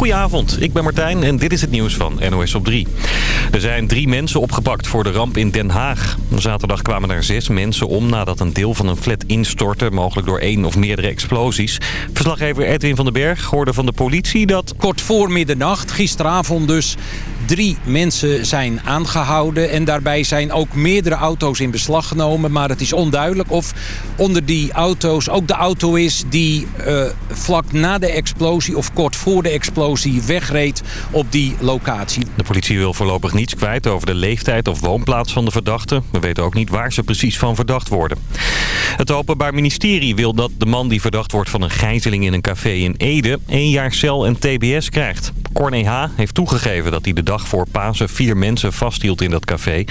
Goedenavond, ik ben Martijn en dit is het nieuws van NOS op 3. Er zijn drie mensen opgepakt voor de ramp in Den Haag. Zaterdag kwamen er zes mensen om nadat een deel van een flat instortte... mogelijk door één of meerdere explosies. Verslaggever Edwin van den Berg hoorde van de politie dat... Kort voor middernacht, gisteravond dus, drie mensen zijn aangehouden. En daarbij zijn ook meerdere auto's in beslag genomen. Maar het is onduidelijk of onder die auto's ook de auto is... die uh, vlak na de explosie of kort voor de explosie wegreed op die locatie. De politie wil voorlopig niets kwijt over de leeftijd of woonplaats van de verdachte. We weten ook niet waar ze precies van verdacht worden. Het Openbaar Ministerie wil dat de man die verdacht wordt van een gijzeling in een café in Ede... één jaar cel en tbs krijgt. Corné H. heeft toegegeven dat hij de dag voor Pasen vier mensen vasthield in dat café.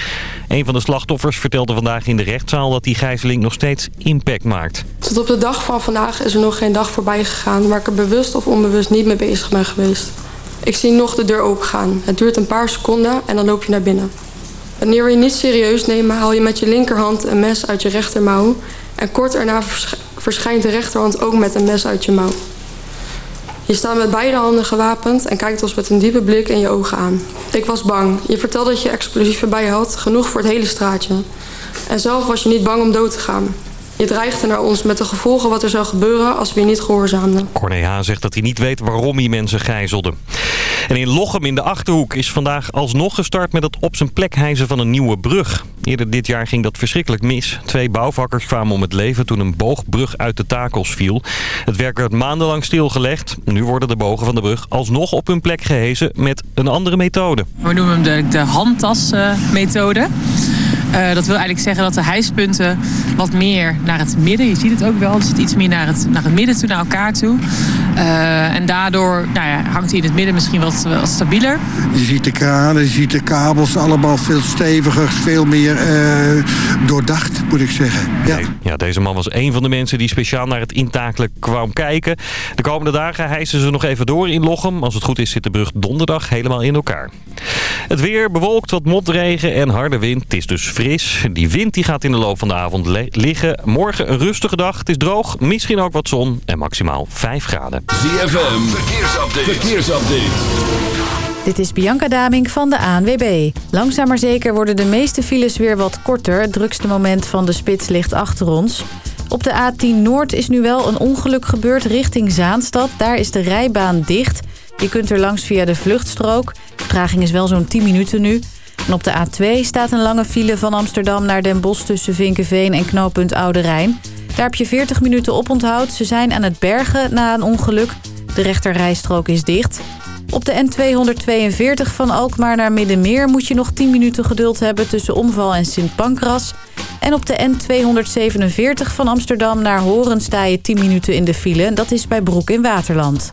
Een van de slachtoffers vertelde vandaag in de rechtszaal dat die gijzeling nog steeds impact maakt. Tot op de dag van vandaag is er nog geen dag voorbij gegaan waar ik er bewust of onbewust niet mee bezig ben geweest. Ik zie nog de deur opengaan. Het duurt een paar seconden en dan loop je naar binnen. Wanneer we je niet serieus nemen, haal je met je linkerhand een mes uit je rechtermouw. En kort daarna verschijnt de rechterhand ook met een mes uit je mouw. Je staat met beide handen gewapend en kijkt ons met een diepe blik in je ogen aan. Ik was bang. Je vertelde dat je explosieven bij je had, genoeg voor het hele straatje. En zelf was je niet bang om dood te gaan. Je dreigde naar ons met de gevolgen wat er zou gebeuren als we je niet gehoorzaamden. Corné H. zegt dat hij niet weet waarom hij mensen gijzelde. En in Lochem in de Achterhoek is vandaag alsnog gestart met het op zijn plek hijzen van een nieuwe brug. Eerder dit jaar ging dat verschrikkelijk mis. Twee bouwvakkers kwamen om het leven toen een boogbrug uit de takels viel. Het werk werd maandenlang stilgelegd. Nu worden de bogen van de brug alsnog op hun plek gehezen met een andere methode. We noemen hem de, de handtasmethode. Uh, dat wil eigenlijk zeggen dat de hijspunten wat meer naar het midden, je ziet het ook wel, het zit iets meer naar het, naar het midden toe, naar elkaar toe. Uh, en daardoor nou ja, hangt hij in het midden misschien wat, wat stabieler. Je ziet de kranen, je ziet de kabels allemaal veel steviger, veel meer uh, doordacht, moet ik zeggen. Ja. ja, deze man was een van de mensen die speciaal naar het intakelijk kwam kijken. De komende dagen hijsen ze nog even door in Lochem. Als het goed is zit de brug donderdag helemaal in elkaar. Het weer bewolkt, wat motregen en harde wind. Het is dus fris. Die wind die gaat in de loop van de avond liggen. Morgen een rustige dag. Het is droog, misschien ook wat zon en maximaal 5 graden. ZFM, verkeersupdate. verkeersupdate. Dit is Bianca Daming van de ANWB. Langzaam maar zeker worden de meeste files weer wat korter. Het drukste moment van de spits ligt achter ons. Op de A10 Noord is nu wel een ongeluk gebeurd richting Zaanstad. Daar is de rijbaan dicht. Je kunt er langs via de vluchtstrook. De vertraging is wel zo'n 10 minuten nu. En op de A2 staat een lange file van Amsterdam naar Den Bosch tussen Vinkenveen en knooppunt Oude Rijn. Daar heb je 40 minuten op onthoud. Ze zijn aan het bergen na een ongeluk. De rechterrijstrook is dicht. Op de N242 van Alkmaar naar Middenmeer moet je nog 10 minuten geduld hebben tussen Omval en Sint Pancras. En op de N247 van Amsterdam naar Horen sta je 10 minuten in de file. Dat is bij Broek in Waterland.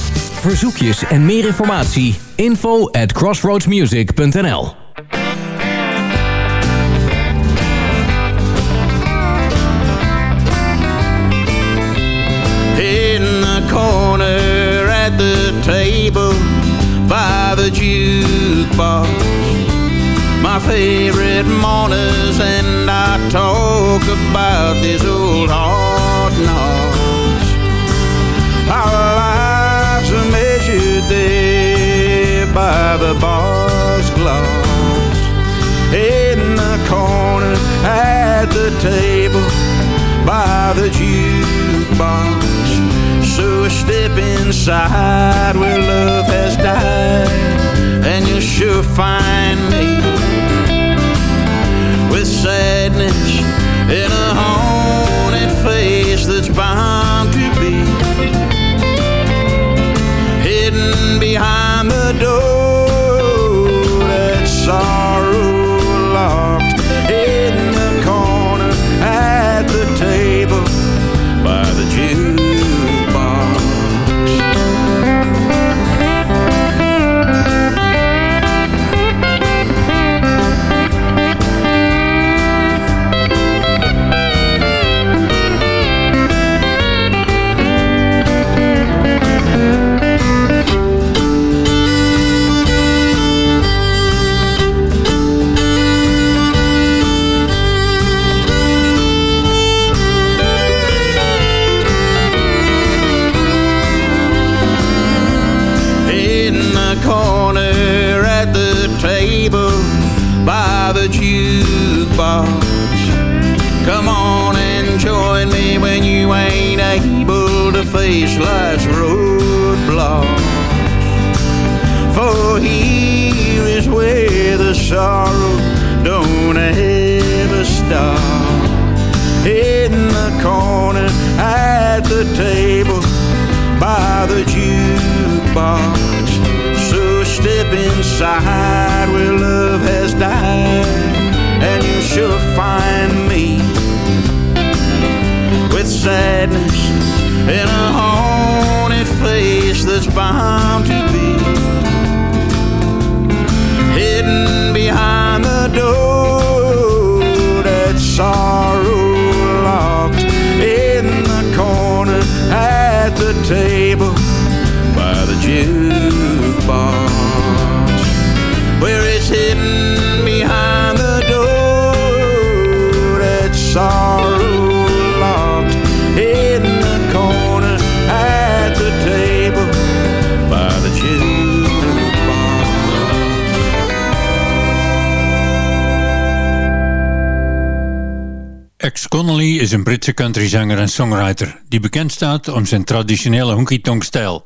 Verzoekjes en meer informatie, info at crossroadsmusic.nl In the corner at the table by the jukebox My favorite mourners and I talk about this old hard knocks there by the bar's glass In the corner at the table by the jukebox. So step inside where love has died And you'll sure find me With sadness in a haunted face that's bound to be the door able to face life's roadblocks. For here is where the sorrow don't ever stop. In the corner at the table by the jukebox. So step inside where love has died, and you shall find me with sadness in a haunted face that's bound to be is een Britse countryzanger en songwriter die bekend staat om zijn traditionele honky-tonk stijl.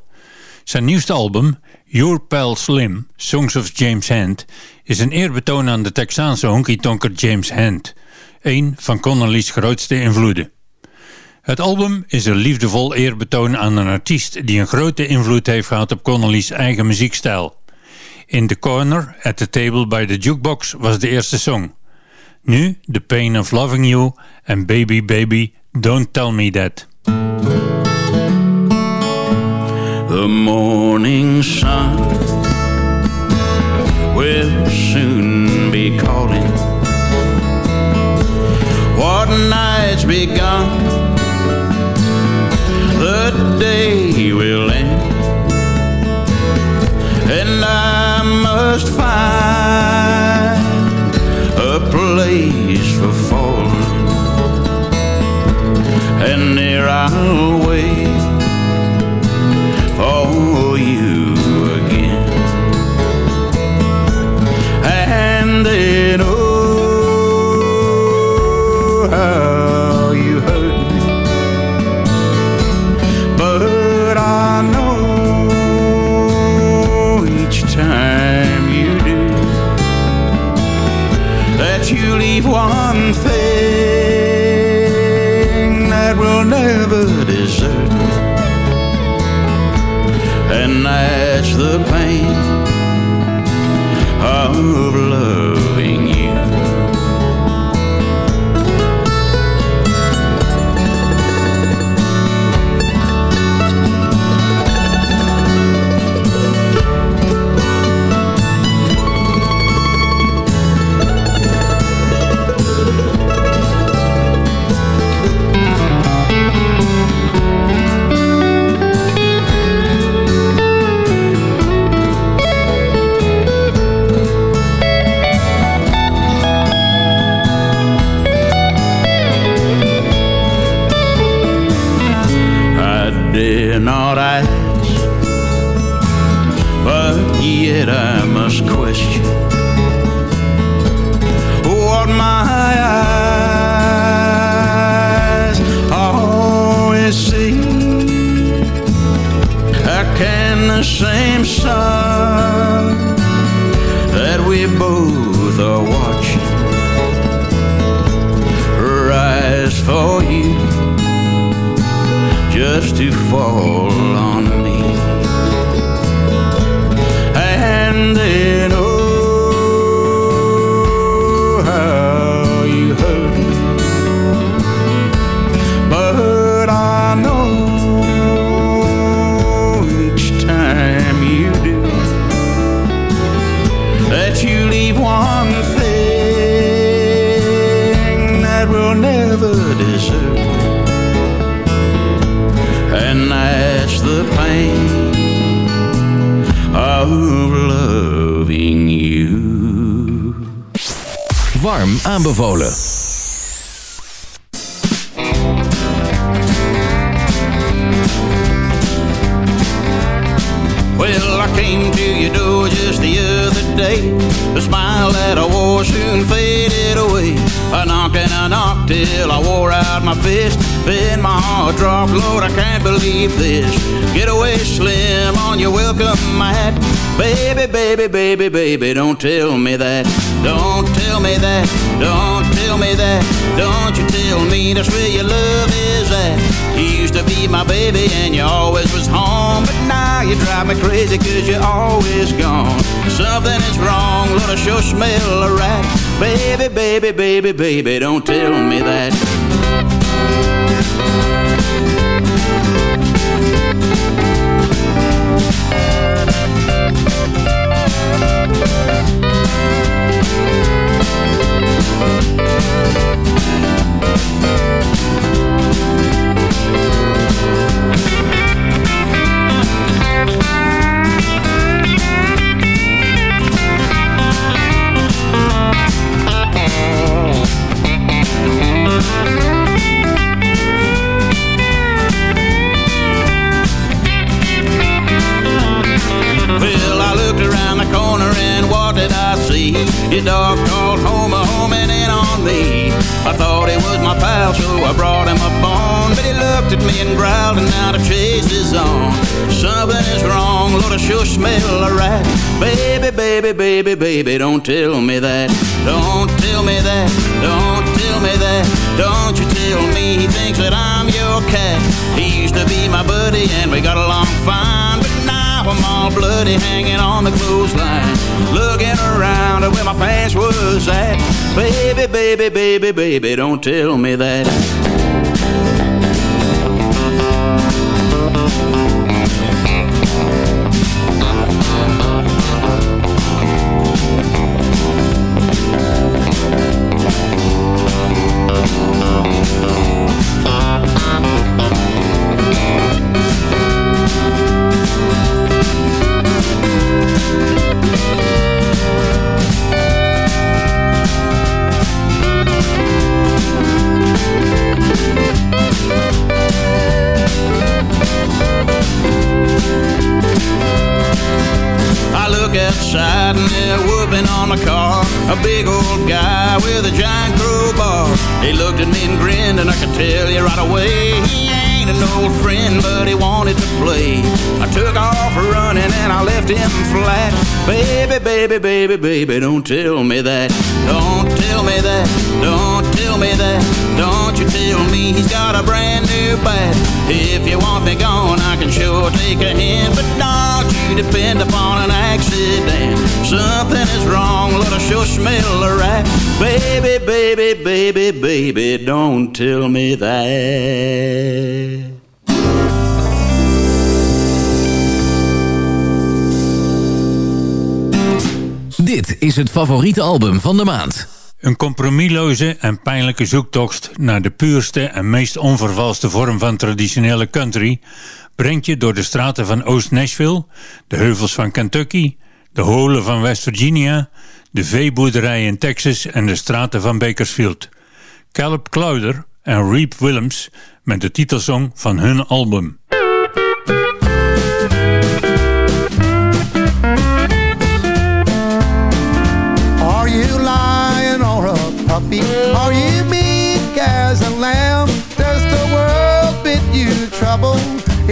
Zijn nieuwste album, Your Pal Slim, Songs of James Hand, is een eerbetoon aan de Texaanse honky-tonker James Hand, een van Connolly's grootste invloeden. Het album is een liefdevol eerbetoon aan een artiest die een grote invloed heeft gehad op Connolly's eigen muziekstijl. In the Corner, at the Table by the Jukebox was de eerste song. Nu The Pain of Loving You en Baby Baby Don't Tell Me That. The morning sun will soon be calling. What night's begun, that's the pain of loving not but yet I must question what my eyes always see. How can the same sun that we both are watching rise for? Just to fall aanbevolen. Well, I came to your door just the other day. The smile that I wore soon faded away. I knocked and I knocked till I wore out my fist. Then my heart dropped, Lord, I can't believe this. Get away slim welcome mat. Baby, baby, baby, baby, don't tell me that. Don't tell me that. Don't tell me that. Don't you tell me that's where your love is at. You used to be my baby and you always was home. But now you drive me crazy cause you're always gone. Something is wrong, Lord, I sure smell a rat. Baby, baby, baby, baby, don't tell me that. Bloody, hanging on the clothesline, looking around at where my pants was at. Baby, baby, baby, baby, don't tell me that. Friend, but he wanted to play. I took off running and I left him flat. Baby, baby, baby, baby, don't tell me that. Don't tell me that. Don't tell me that. Don't you tell me he's got a brand new bat. If you want me gone, I can sure take a hint, but don't you depend upon an accident. Something is wrong, Lord, I sure smell a rat. Baby, baby, baby, baby, don't tell me that. Dit is het favoriete album van de maand. Een compromisloze en pijnlijke zoektocht naar de puurste en meest onvervalste vorm van traditionele country brengt je door de straten van Oost-Nashville, de heuvels van Kentucky, de holen van West Virginia, de veeboerderijen in Texas en de straten van Bakersfield. Caleb Clowder en Reep Willems met de titelsong van hun album.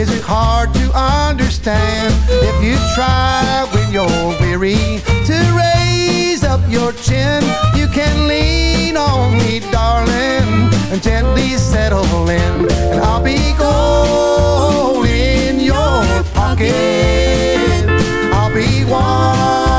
Is it hard to understand? If you try when you're weary to raise up your chin, you can lean on me, darling, and gently settle in. And I'll be gold in your pocket. I'll be water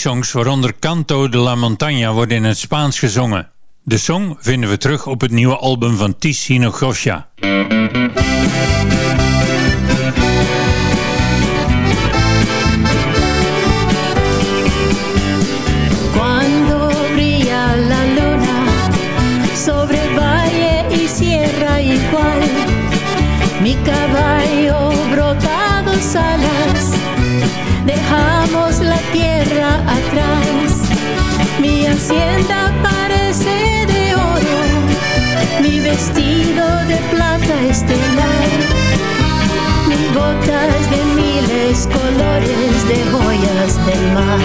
songs, waaronder Canto de la Montaña, worden in het Spaans gezongen. De song vinden we terug op het nieuwe album van Ticino Goscia. mi caballo brotado alas, deja tierra atrás. Mi hacienda parece de oro, mi vestido de plata estelar, mis botas de miles colores de joyas del mar.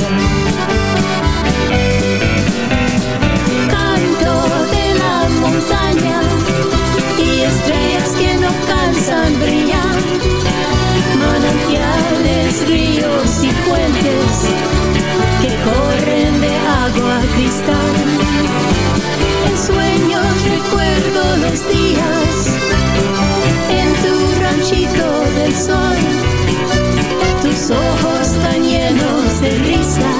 Canto de la montaña y estrellas que no cansan brillar, manantiales ríos ríos y fuentes que corren de agua a cristal. En sueños recuerdo los días en tu ranchito del sol, tus ojos tan llenos de risa,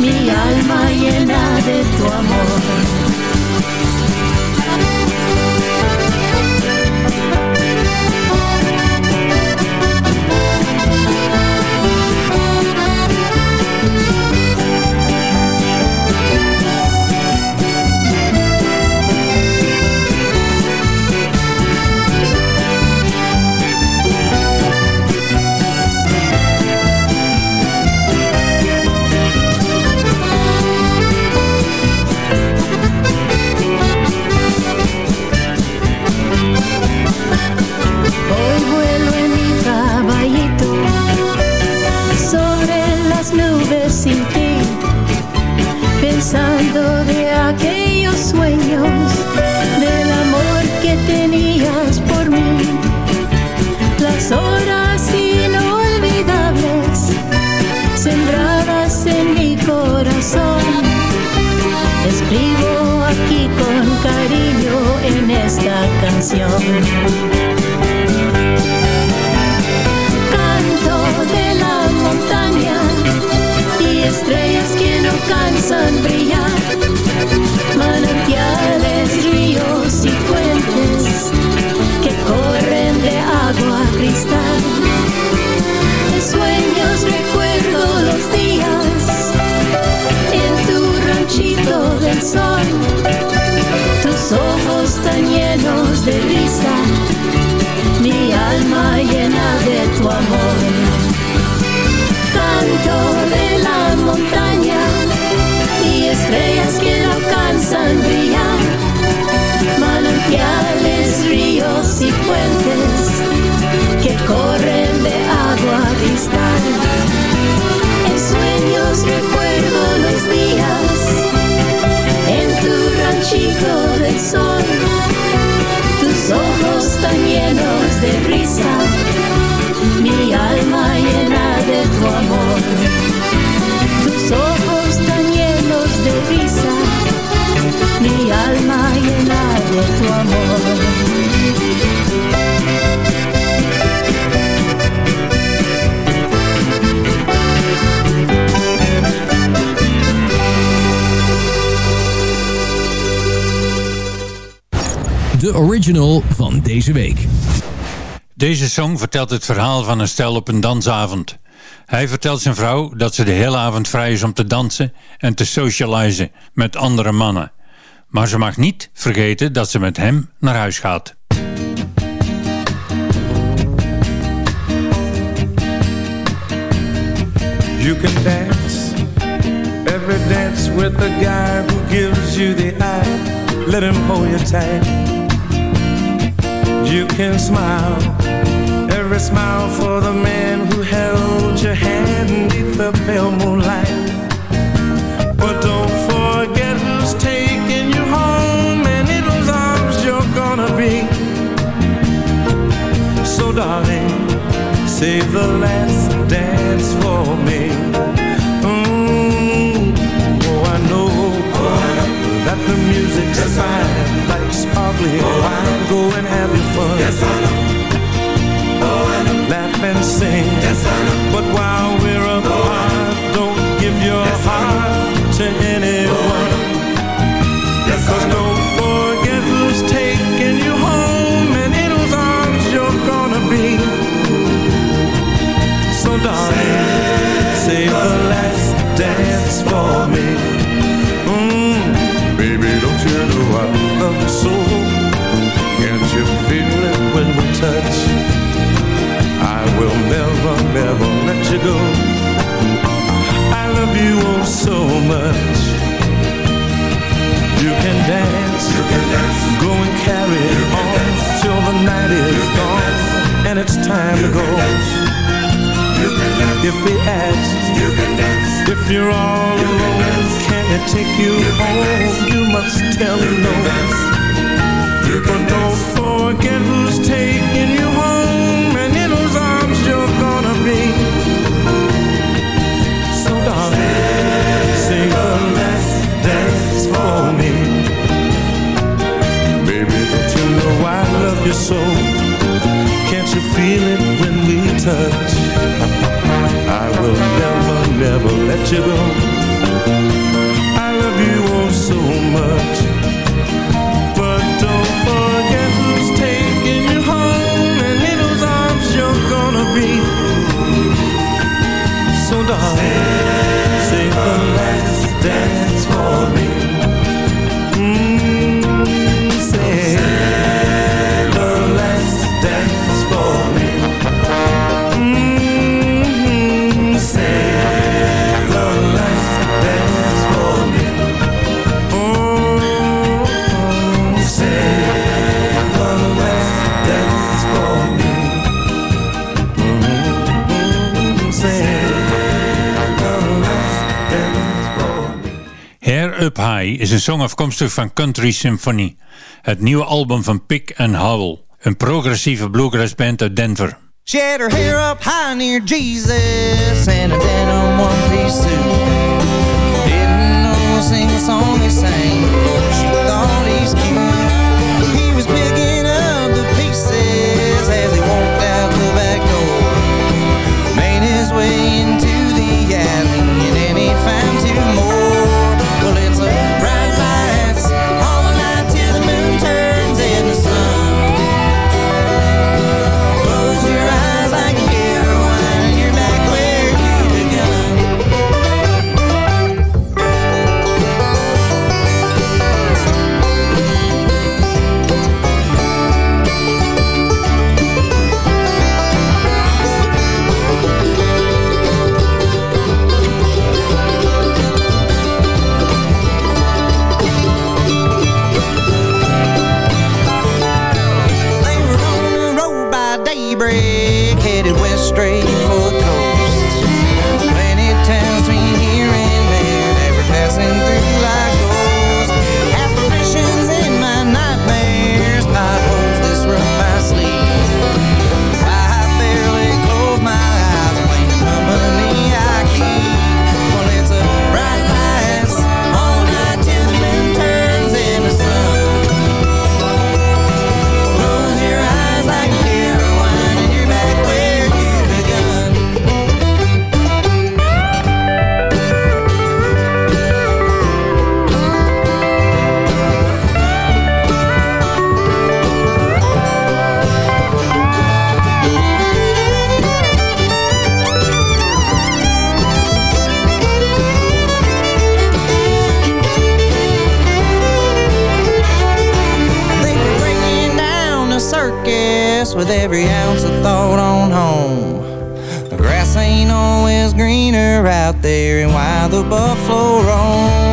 mi alma llena de tu amor. Original van deze week. Deze song vertelt het verhaal van een stel op een dansavond. Hij vertelt zijn vrouw dat ze de hele avond vrij is om te dansen en te socializen met andere mannen. Maar ze mag niet vergeten dat ze met hem naar huis gaat. You can dance every dance with the guy who gives you the eye. Let him hold you tight. You can smile every smile for the man who held your hand beneath the pale moonlight. But don't forget who's taking you home and in whose arms you're gonna be. So darling, save the last dance for me. Mm, oh, I know that the music's fine, sparkling oh, wine. Go and have your fun. Yes, I know. Oh, I know. Laugh and sing. Yes, I know. But while we're oh, apart, don't give your heart to anyone. Oh, Cause don't forget who's taking you home and in whose arms you're gonna be. So darling, save the last dance for me. Mm, baby, don't you know I love you so? Can't you feel it when we touch? I will never, never let you go. I love you oh so much. You can dance, you can dance. Go and carry on till the night is gone and it's time to go. If he asks, you can dance. If you're all alone, can it take you home? You must tell him no. But don't forget who's taking you home and in whose arms you're gonna be. So darling, sing the last dance for me. Baby, don't you know I love you so? Feel it when we touch? I will never, never let you go. I love you oh so much. But don't forget who's taking you home and in whose arms you're gonna be. So darling, sing the last dance High is een song afkomstig van Country Symphony, het nieuwe album van Pick and Howell, een progressieve bluegrass band uit Denver. She had her hair up high near Jesus and a denim one-piece suit. Didn't know a single song he sang, she thought he's cute. With every ounce of thought on home. The grass ain't always greener out there, and why the buffalo roam.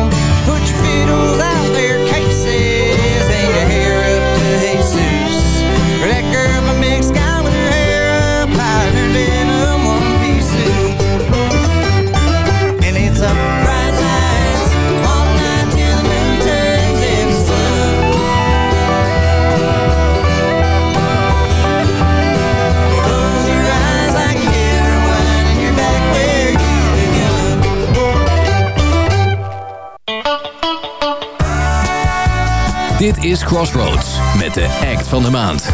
Dit is Crossroads met de act van de maand.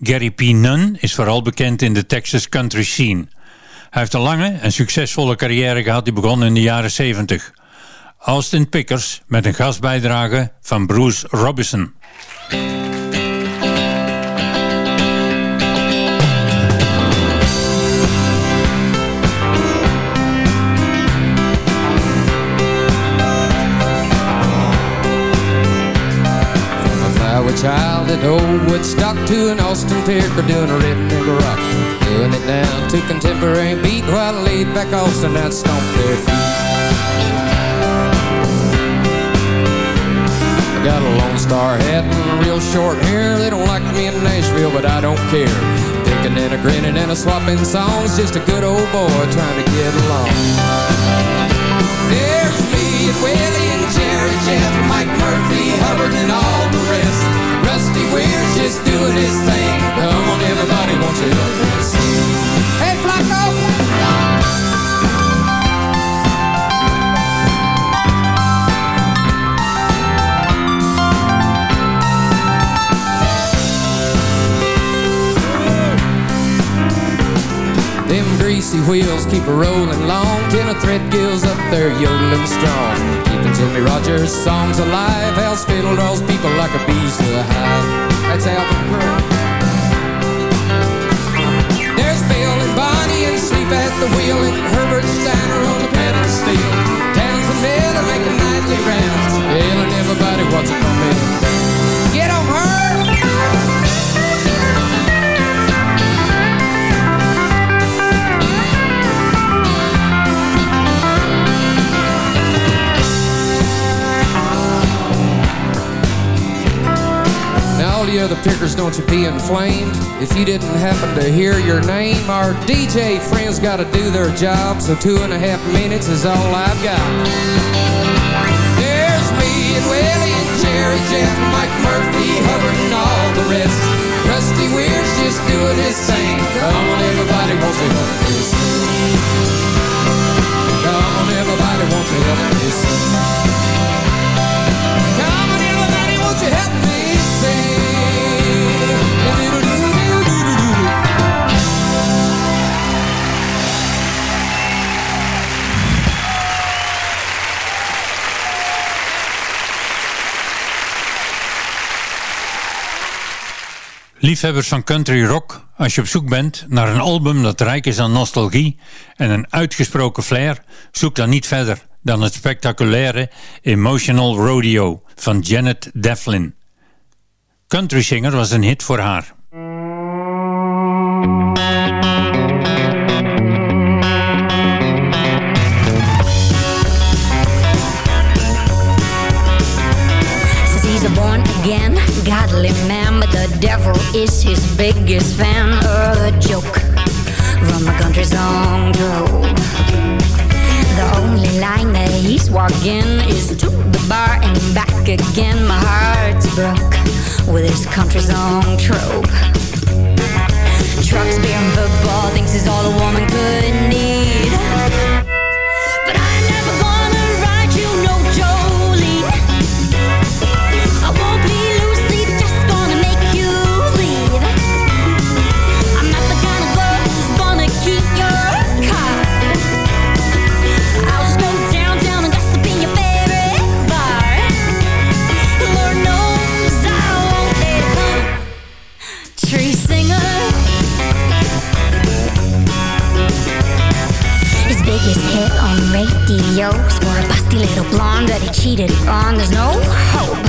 Gary P. Nunn is vooral bekend in de Texas country scene. Hij heeft een lange en succesvolle carrière gehad die begon in de jaren 70. Austin Pickers met een gastbijdrage van Bruce Robinson. At old Woodstock to an Austin picker doing a rhythm and rock. Doing it down to contemporary beat while laid back Austin out stomp their feet. I got a Lone Star hat and real short hair. They don't like me in Nashville, but I don't care. Thinking and a grinning and a swapping songs. Just a good old boy trying to get along. There's me and Willie and Jerry, Jeff, Mike Murphy, Hubbard, and all the rest. Wier's just doing his thing. Wheels keep a rolling long. Till a thread gills up there yodeling strong. Keeping Jimmie Rodgers' songs alive. Hal's fiddle draws people like a bees to a hive. That's Alvin Crow There's Bill and Bonnie and sleep at the wheel And Herbert Steiner on the pedal steel. Towns and Miller making nightly rounds. Telling everybody what's coming Get on her! All the other pickers, don't you be inflamed If you didn't happen to hear your name Our DJ friends gotta do their job So two and a half minutes is all I've got There's me and Willie and Jerry, Jeff, Mike Murphy, Hubbard and all the rest Rusty Wier's just doing his thing Come on everybody, won't you help me sing? Come on everybody, won't you help me sing? Come on everybody, won't you help me sing? Liefhebbers van country rock, als je op zoek bent naar een album dat rijk is aan nostalgie en een uitgesproken flair, zoek dan niet verder dan het spectaculaire Emotional Rodeo van Janet Devlin. Country Singer was een hit voor haar. Devil is his biggest fan. Uh, the joke from the country song drove. The only line that he's walking is to the bar and back again. My heart's broke with his country song trope. Trucks, beer, and football thinks is all a woman could need. radio's for a busty little blonde that he cheated on. There's no hope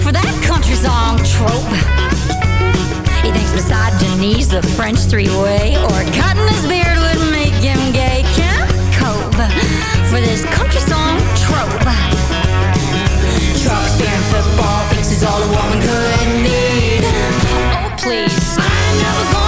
for that country song trope. He thinks misogyny's the French three-way, or cutting his beard would make him gay. Can't cope for this country song trope. Truck sparing football thinks he's all a woman could need. Oh please, I'm never.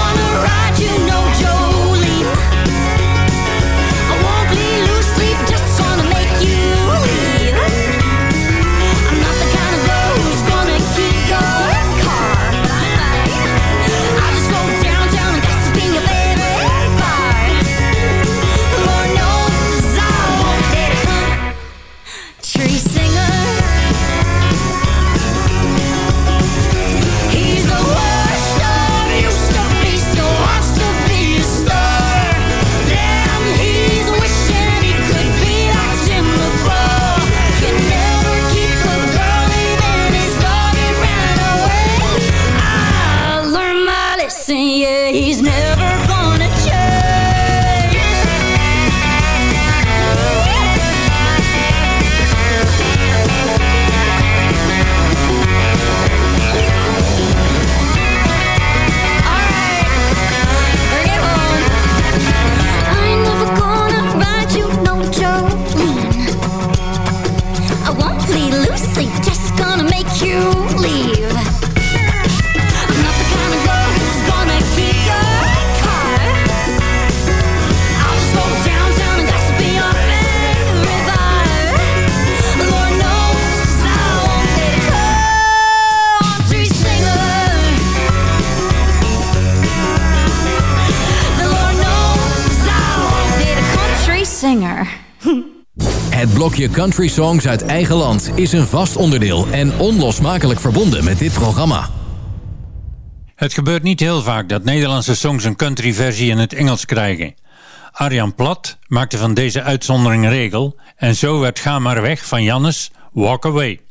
Je Country Songs uit eigen land is een vast onderdeel en onlosmakelijk verbonden met dit programma. Het gebeurt niet heel vaak dat Nederlandse songs een country versie in het Engels krijgen. Arjan Plat maakte van deze uitzondering regel en zo werd Ga maar weg van Jannes Walk Away.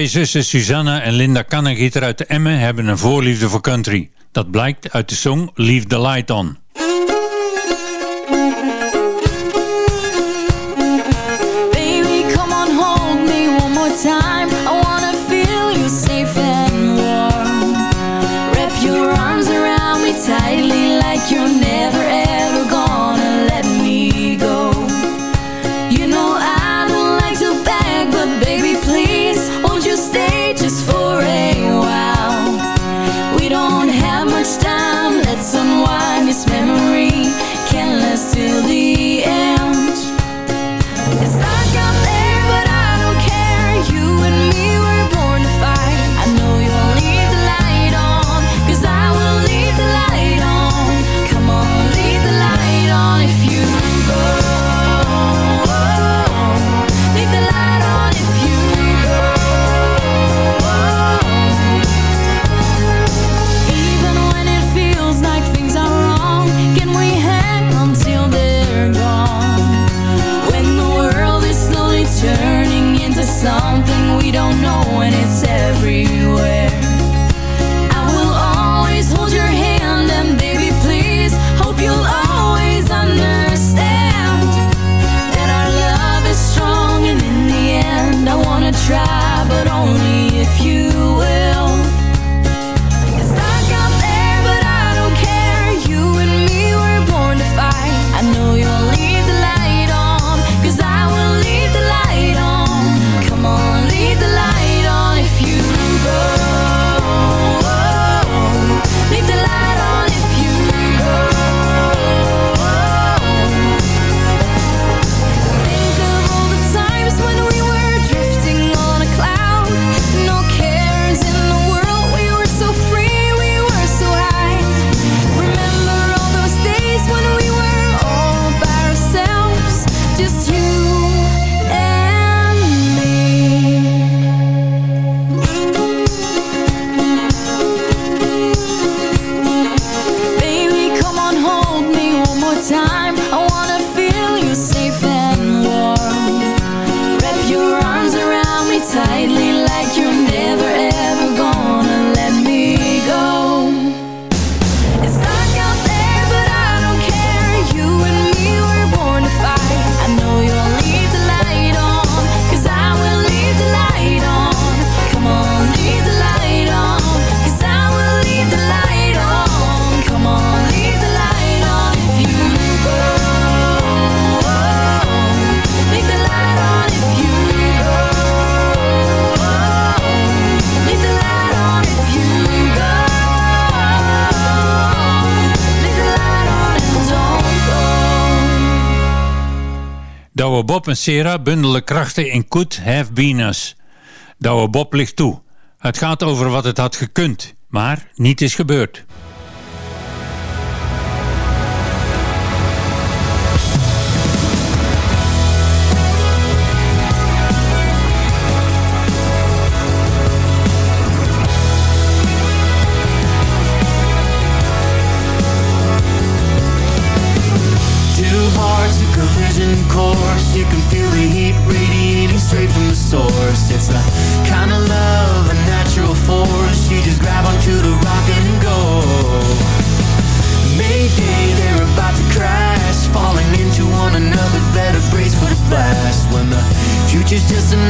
Twee zussen Susanna en Linda Kannegieter uit de Emmen hebben een voorliefde voor country. Dat blijkt uit de song Leave the Light On. Bob en Sarah bundelen krachten in Could Have Been Us. Douwe Bob ligt toe. Het gaat over wat het had gekund, maar niet is gebeurd. She's just another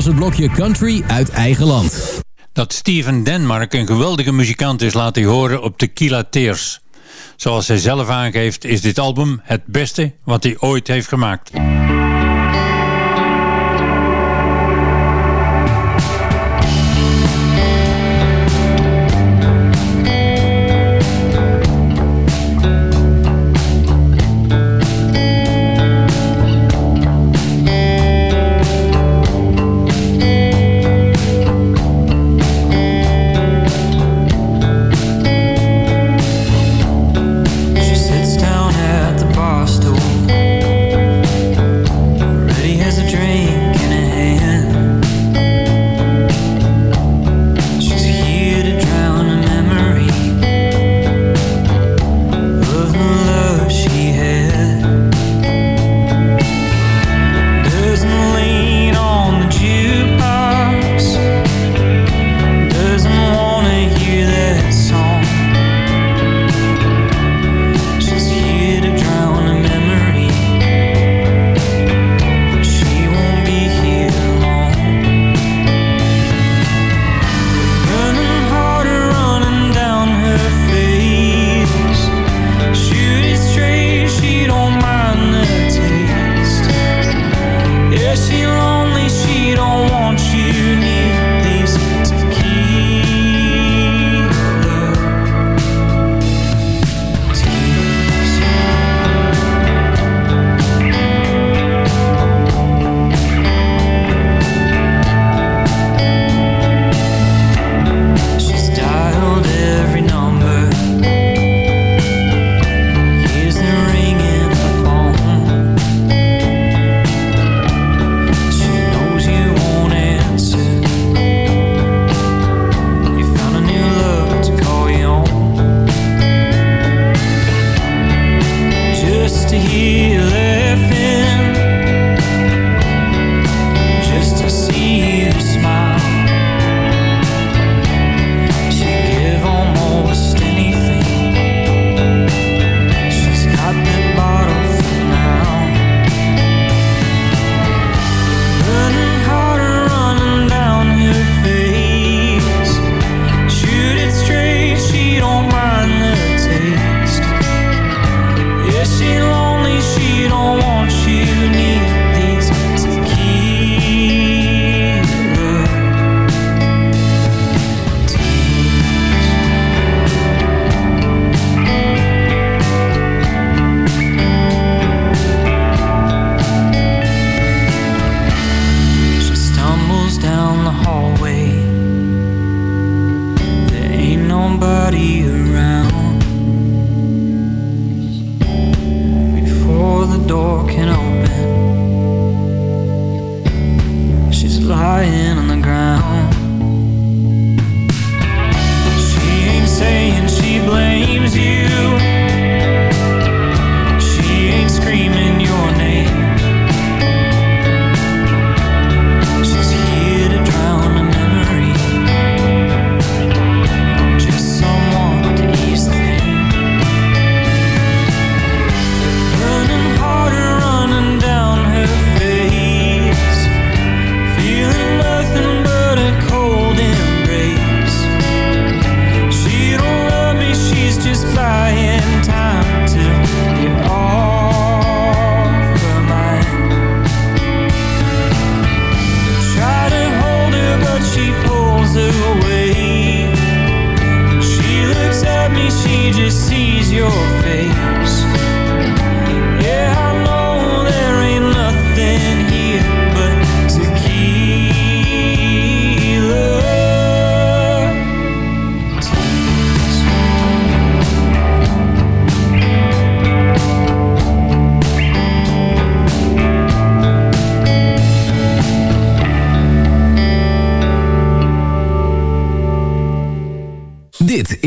was het blokje Country uit eigen land. Dat Steven Denmark een geweldige muzikant is laat hij horen op Tequila Tears. Zoals hij zelf aangeeft is dit album het beste wat hij ooit heeft gemaakt.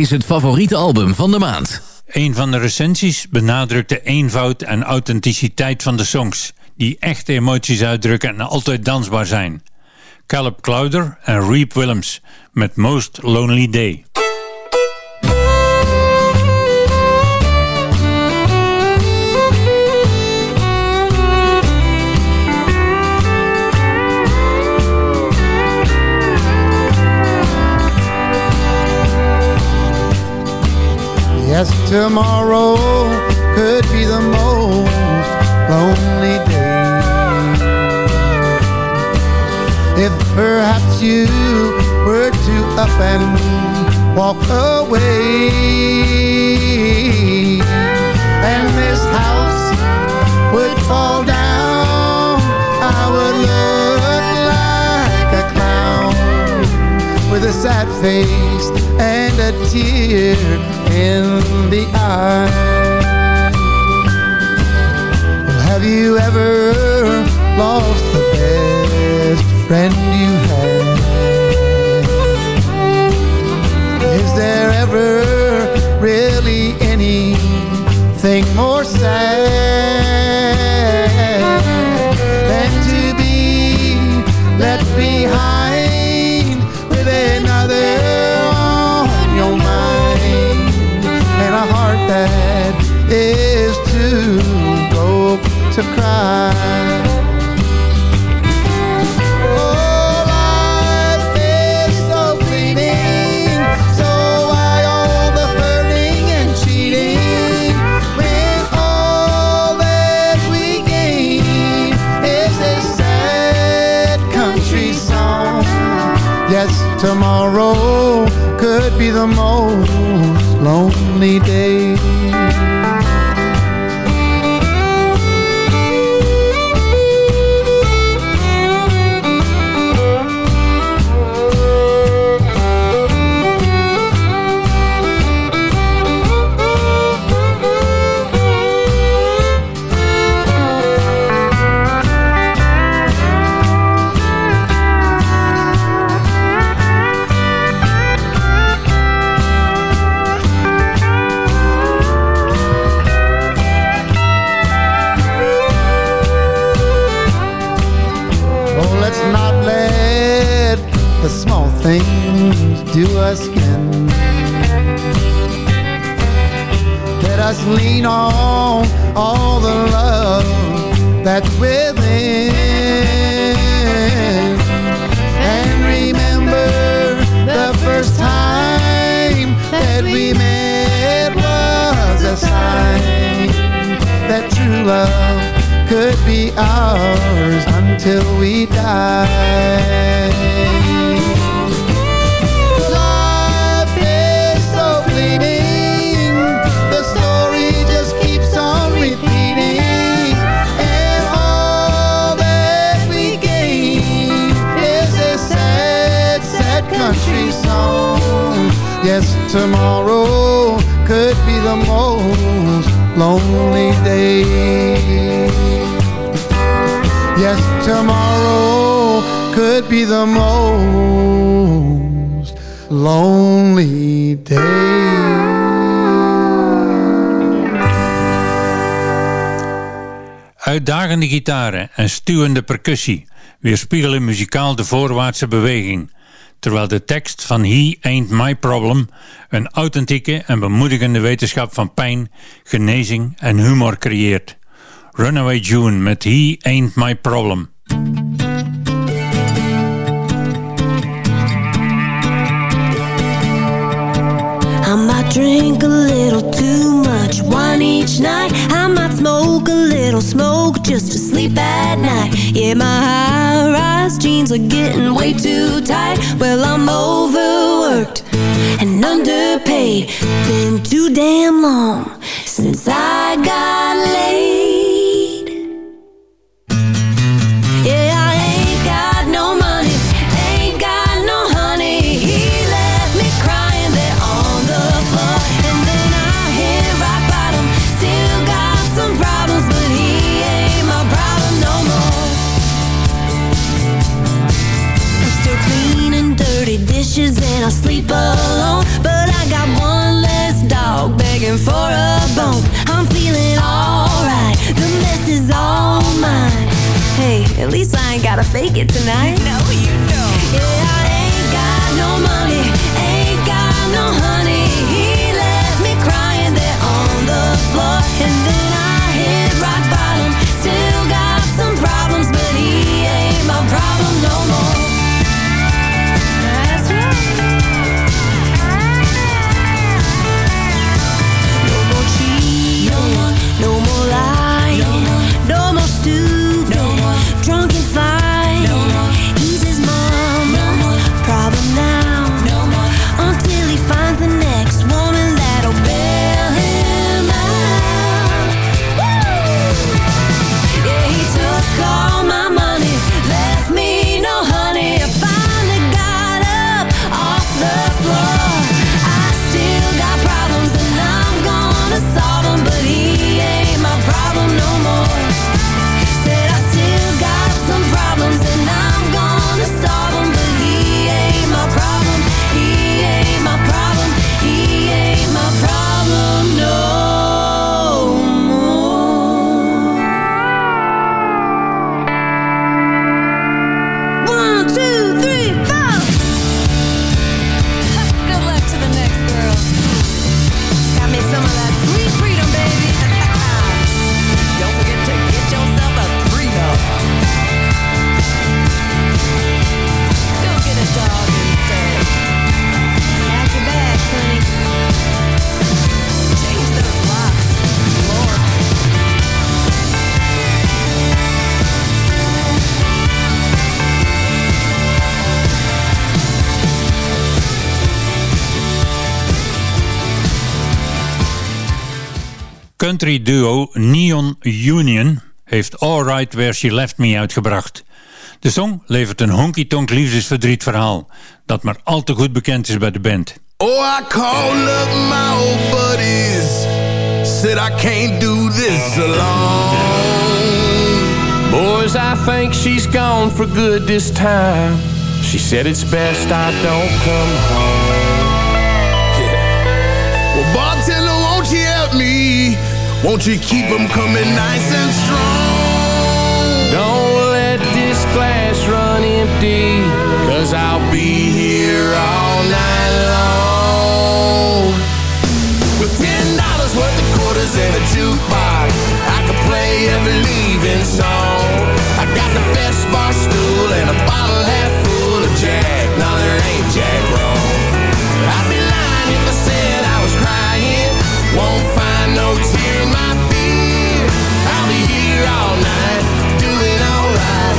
is het favoriete album van de maand. Een van de recensies benadrukt de eenvoud en authenticiteit van de songs... die echte emoties uitdrukken en altijd dansbaar zijn. Caleb Clouder en Reep Willems met Most Lonely Day. Tomorrow could be the most lonely day. If perhaps you were to up and walk away, and this house would fall down, I would look like a clown with a sad face and a tear in the eye. Have you ever lost the best friend you had? Is there ever song? Yes, tomorrow could be the most lonely day. The small things do us in. Let us lean on all the love that's within. And remember the first time that we met was a sign that true love could be ours until we die. Yes, tomorrow could be the most lonely day. Yes, tomorrow could be the most lonely day. Uitdagende gitaren en stuwende percussie weerspiegelen muzikaal de voorwaartse beweging, terwijl de tekst van He Ain't My Problem een authentieke en bemoedigende wetenschap van pijn, genezing en humor creëert. Runaway June met He Ain't My Problem. I might drink a little too much wine each night. I might smoke little smoke just to sleep at night. Yeah, my high-rise jeans are getting way too tight. Well, I'm overworked and underpaid. Been too damn long since I got tonight. Country duo Neon Union heeft All Right Where She Left Me uitgebracht. De song levert een honky-tonk liefdesverdrietverhaal dat maar al te goed bekend is bij de band. Oh, I called up my old buddies. Said I can't do this alone. Boys, I think she's gone for good this time. She said it's best I don't come home. Won't you keep them coming nice and strong? Don't let this glass run empty, cause I'll be here all night long. With ten dollars worth of quarters and a jukebox, I could play every leaving song. I got the best bar stool and a bottle half full of Jack. No, there ain't Jack wrong. I'd be lying if I said alright.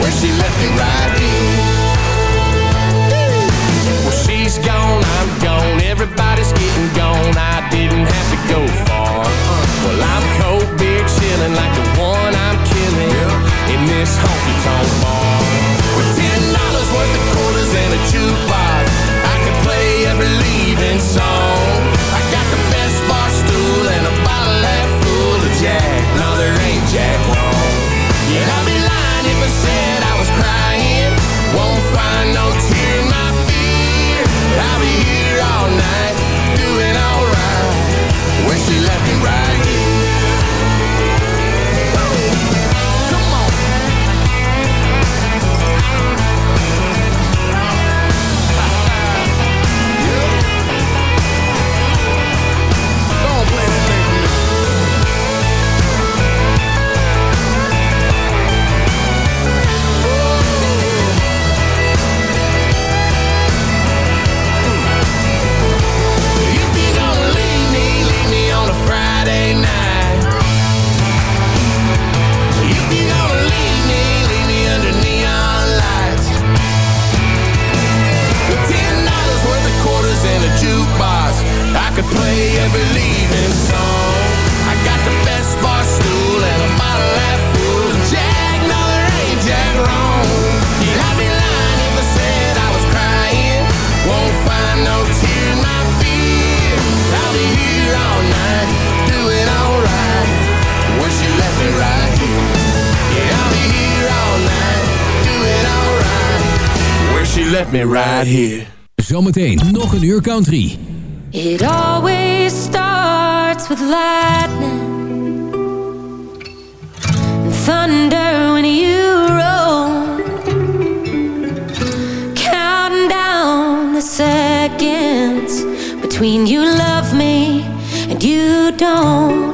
Where she left me right here. Well, she's gone, I'm gone, everybody's getting gone. I didn't have to go far. Well, I'm cold beer chilling like the one I'm killing in this honky tonk bar. With ten dollars worth of quarters and a jukebox, me right here. Zometeen nog een uur country. It always starts with lightning thunder when you roll. Counting down the seconds between you love me and you don't.